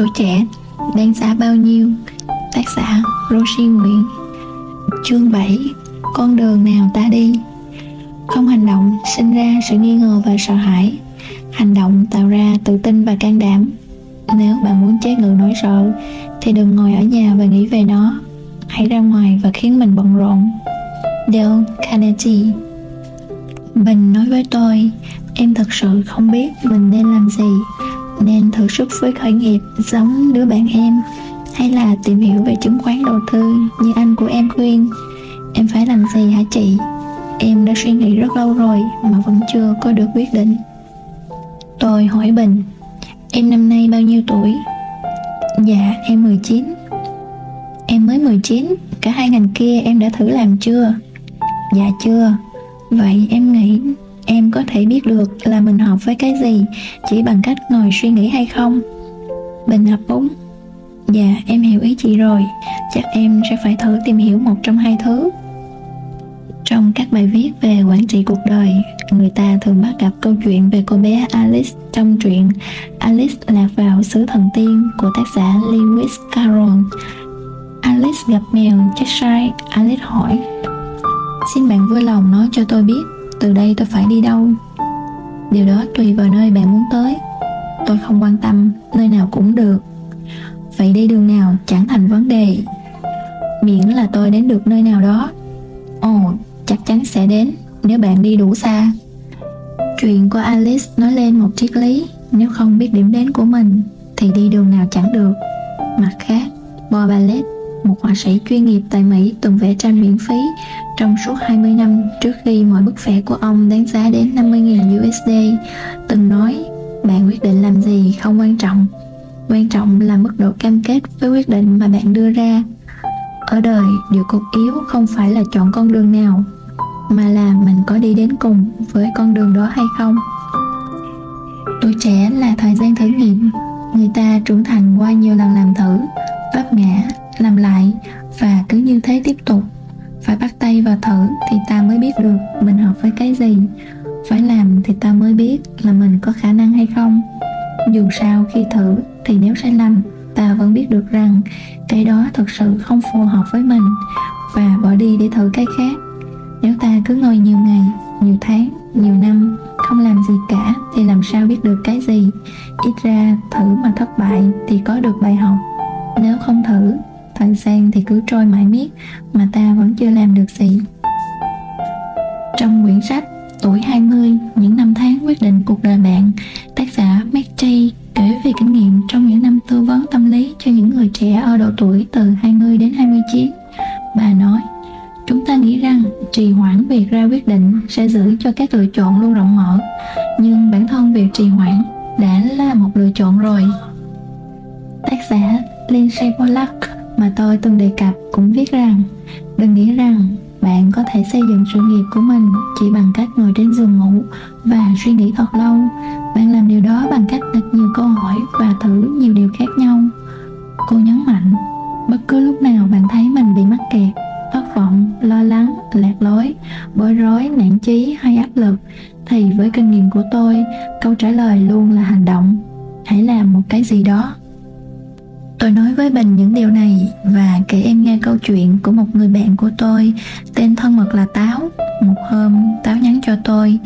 Tuổi trẻ Đáng giá bao nhiêu? Tác giả Rosie Nguyễn. Chương 7 Con đường nào ta đi? Không hành động sinh ra sự nghi ngờ và sợ hãi. Hành động tạo ra tự tin và can đảm. Nếu bạn muốn chế ngự nỗi sợ, Thì đừng ngồi ở nhà và nghĩ về nó. Hãy ra ngoài và khiến mình bận rộn. Dale Carnegie. Bình nói với tôi, Em thật sự không biết mình nên làm gì. Nên thử sức với khởi nghiệp giống đứa bạn em, Hay là tìm hiểu về chứng khoán đầu tư như anh của em khuyên Em phải làm gì hả chị? Em đã suy nghĩ rất lâu rồi mà vẫn chưa có được quyết định Tôi hỏi Bình, Em năm nay bao nhiêu tuổi? Dạ em 19 Em mới 19 Cả hai ngành kia em đã thử làm chưa? Dạ chưa Vậy em nghĩ em có thể biết được là mình hợp với cái gì, chỉ bằng cách ngồi suy nghĩ hay không? Bình hợp úng Dạ em hiểu ý chị rồi. Chắc em sẽ phải thử tìm hiểu một trong hai thứ. Trong các bài viết về quản trị cuộc đời, Người ta thường bắt gặp câu chuyện về cô bé Alice trong truyện Alice lạc vào xứ thần tiên của tác giả Lewis Carroll. Alice gặp mèo Cheshire. Alice hỏi, Xin bạn vui lòng nói cho tôi biết từ đây tôi phải đi đâu? Điều đó tùy vào nơi bạn muốn tới. Tôi không quan tâm Nơi nào cũng được. Vậy đi đường nào chẳng thành vấn đề. Miễn là tôi đến được nơi nào đó. Ồ, chắc chắn sẽ đến Nếu bạn đi đủ xa. Chuyện của Alice nói lên một triết lý. Nếu không biết điểm đến của mình Thì đi đường nào chẳng được. Mặt khác, Bob Ballet một họa sĩ chuyên nghiệp tại Mỹ từng vẽ tranh miễn phí trong suốt 20 năm trước khi mọi bức vẽ của ông đáng giá đến 50.000 USD, từng nói bạn quyết định làm gì không quan trọng. Quan trọng là mức độ cam kết với quyết định mà bạn đưa ra. Ở đời, điều cốt yếu không phải là chọn con đường nào, mà là mình có đi đến cùng với con đường đó hay không. Tuổi trẻ là thời gian thử nghiệm, người ta trưởng thành qua nhiều lần làm thử, vấp ngã làm lại nếu ta cứ ngồi nhiều ngày nhiều tháng nhiều năm không làm gì cả thì làm sao biết được cái gì ít ra thử mà thất bại thì có được bài học nếu không thử thời gian thì cứ trôi mãi miết mà ta vẫn chưa làm được gì. Trong quyển sách Tuổi 20, những năm tháng quyết định cuộc đời bạn, tác giả McJay kể về kinh nghiệm trong những năm tư vấn tâm lý cho những người trẻ ở độ tuổi từ 20 đến 29. Bà nói, chúng ta nghĩ rằng trì hoãn việc ra quyết định sẽ giữ cho các lựa chọn luôn rộng mở, nhưng bản thân việc trì hoãn đã là một lựa chọn rồi. Tác giả Lindsay Pollack mà tôi từng đề cập cũng viết rằng đừng nghĩ rằng bạn có thể xây dựng sự nghiệp của mình chỉ bằng cách ngồi trên giường ngủ và suy nghĩ thật lâu. Bạn làm điều đó bằng cách đặt nhiều câu hỏi và thử nhiều điều khác nhau. Cô nhấn mạnh bất cứ lúc nào bạn thấy mình bị mắc kẹt thất vọng lo lắng lạc lối bối rối nản chí hay áp lực thì với kinh nghiệm của tôi câu trả lời luôn là hành động hãy làm một cái gì đó Tôi nói với Bình những điều này và kể em nghe câu chuyện của một người bạn của tôi tên thân mật là Táo. Một hôm, Táo nhắn cho tôi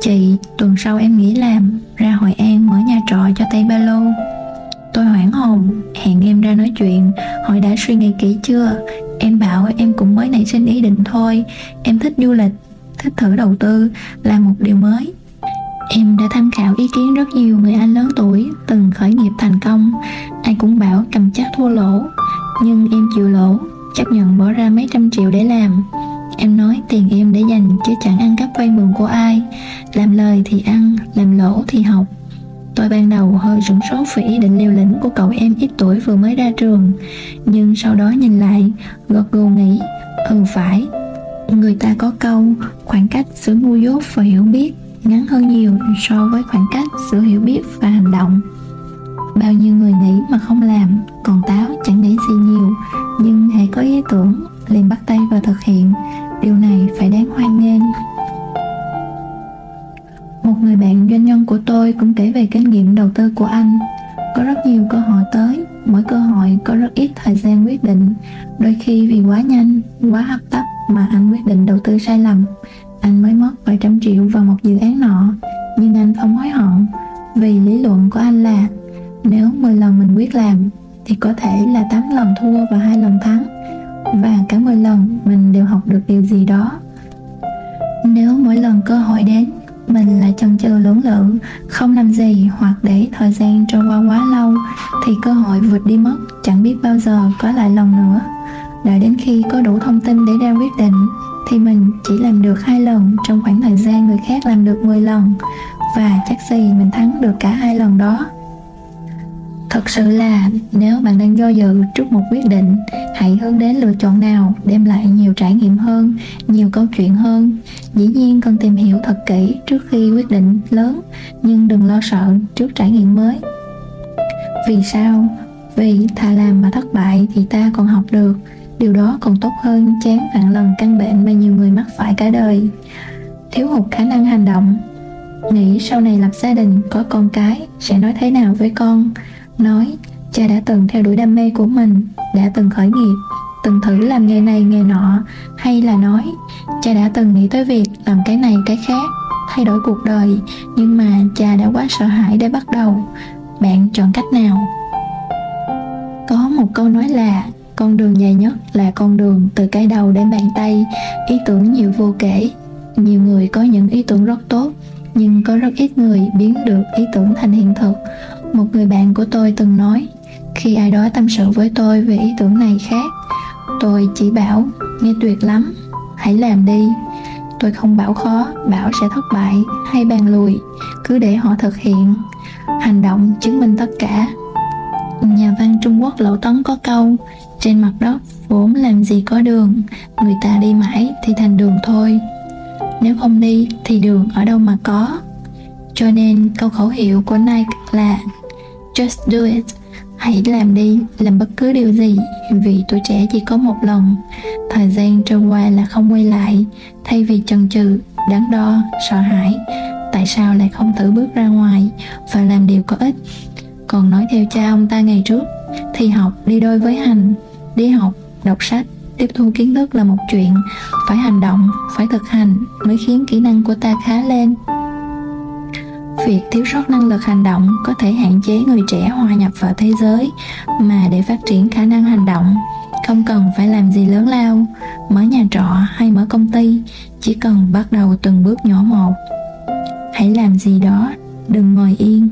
Chị, tuần sau em nghỉ làm, ra Hội An mở nhà trọ cho Tây Ba Lô. Tôi hoảng hồn, hẹn em ra nói chuyện, hỏi đã suy nghĩ kỹ chưa? Em bảo em cũng mới nảy sinh ý định thôi, em thích du lịch, thích thử đầu tư, là một điều mới. Em đã tham khảo ý kiến rất nhiều người anh lớn tuổi từng khởi nghiệp thành công. Ai cũng bảo cầm chắc thua lỗ Nhưng em chịu lỗ Chấp nhận bỏ ra mấy trăm triệu để làm. Em nói tiền em để dành chứ chẳng ăn cắp vay mượn của ai Làm lời thì ăn, làm lỗ thì học. Tôi ban đầu hơi sửng sốt vì ý định liều lĩnh của cậu em ít tuổi vừa mới ra trường. Nhưng sau đó nhìn lại, gật gù nghĩ Ừ phải, người ta có câu khoảng cách giữa ngu dốt và hiểu biết ngắn hơn nhiều so với khoảng cách giữa hiểu biết và hành động. Bao nhiêu người nghĩ mà không làm còn táo chẳng nghĩ gì nhiều. Nhưng hãy có ý tưởng liền bắt tay vào thực hiện. Điều này phải đáng hoan nghênh một người bạn doanh nhân của tôi cũng kể về kinh nghiệm đầu tư của anh. Có rất nhiều cơ hội tới, mỗi cơ hội có rất ít thời gian quyết định. Đôi khi vì quá nhanh, quá hấp tấp mà anh quyết định đầu tư sai lầm. Anh mới mất vài trăm triệu vào một dự án nọ. Nhưng anh không hối hận, vì lý luận của anh là nếu 10 lần mình quyết làm, thì có thể là 8 lần thua và hai lần thắng. Và cả 10 lần mình đều học được điều gì đó. Nếu mỗi lần cơ hội đến mình lại chần chừ lưỡng lự, không làm gì hoặc để thời gian trôi qua quá lâu, thì cơ hội vượt đi mất, chẳng biết bao giờ có lại lần nữa. Đợi đến khi có đủ thông tin để ra quyết định, thì mình chỉ làm được hai lần trong khoảng thời gian người khác làm được 10 lần, và chắc gì mình thắng được cả hai lần đó thật sự là nếu bạn đang do dự trước một quyết định, hãy hướng đến lựa chọn nào đem lại nhiều trải nghiệm hơn, nhiều câu chuyện hơn. Dĩ nhiên cần tìm hiểu thật kỹ trước khi quyết định lớn, nhưng đừng lo sợ trước trải nghiệm mới. Vì sao? Vì thà làm mà thất bại thì ta còn học được. Điều đó còn tốt hơn chán vạn lần căn bệnh mà nhiều người mắc phải cả đời. Thiếu hụt khả năng hành động. Nghĩ sau này lập gia đình, có con cái sẽ nói thế nào với con? Nói, cha đã từng theo đuổi đam mê của mình, đã từng khởi nghiệp, từng thử làm nghề này, nghề nọ. Hay là nói, cha đã từng nghĩ tới việc làm cái này, cái khác, thay đổi cuộc đời, nhưng mà cha đã quá sợ hãi để bắt đầu. Bạn chọn cách nào? Có một câu nói là, con đường dài nhất là con đường từ cái đầu đến bàn tay. Ý tưởng nhiều vô kể. Nhiều người có những ý tưởng rất tốt, nhưng có rất ít người biến được ý tưởng thành hiện thực một người bạn của tôi từng nói, khi ai đó tâm sự với tôi về ý tưởng này khác, tôi chỉ bảo, nghe tuyệt lắm, hãy làm đi. Tôi không bảo khó, bảo sẽ thất bại hay bàn lùi, cứ để họ thực hiện. Hành động chứng minh tất cả nhà văn trung quốc lậu tấn có câu, trên mặt đất vốn làm gì có đường, người ta đi mãi thì thành đường thôi. Nếu không đi thì đường ở đâu mà có. Cho nên câu khẩu hiệu của Nike là Just do it. Hãy làm đi, làm bất cứ điều gì Vì tuổi trẻ chỉ có một lần. Thời gian trôi qua là không quay lại Thay vì chần chừ, đắn đo, sợ hãi. Tại sao lại không thử bước ra ngoài Và làm điều có ích? Còn nói theo cha ông ta ngày trước Thì học đi đôi với hành Đi học, đọc sách tiếp thu kiến thức là một chuyện. Phải hành động phải thực hành mới khiến kỹ năng của ta khá lên việc thiếu sót năng lực hành động có thể hạn chế người trẻ hòa nhập vào thế giới, mà để phát triển khả năng hành động, không cần phải làm gì lớn lao, mở nhà trọ hay mở công ty, chỉ cần bắt đầu từng bước nhỏ một. Hãy làm gì đó, đừng ngồi yên.